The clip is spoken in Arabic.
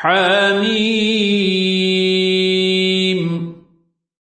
حميم.